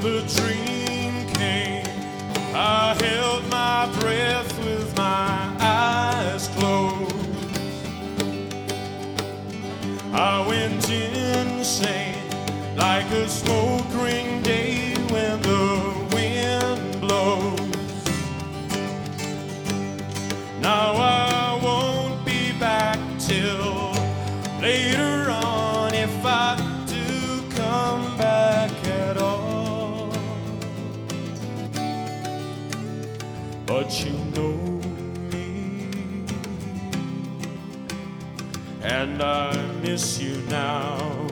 the dream came, I held my breath with my eyes closed. I went insane like a smoke ring day. But you know me. And I miss you now.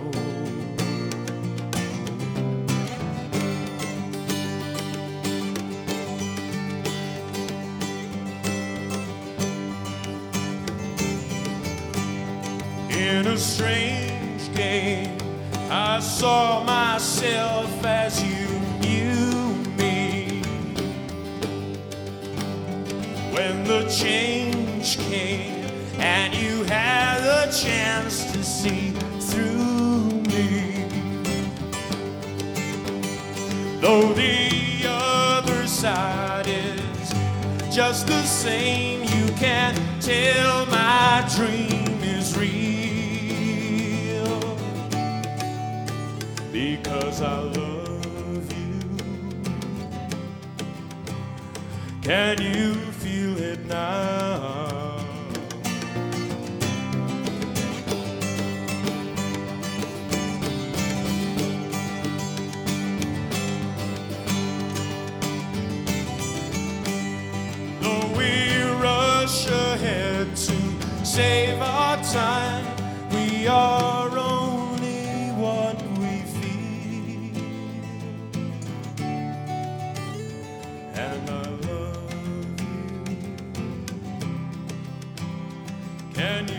In a strange game, I saw myself as you The change came, and you had the chance to see through me. Though the other side is just the same, you can't tell my dream is real. Because I love you. Can you feel it now? Though we rush ahead to save our time, we are Can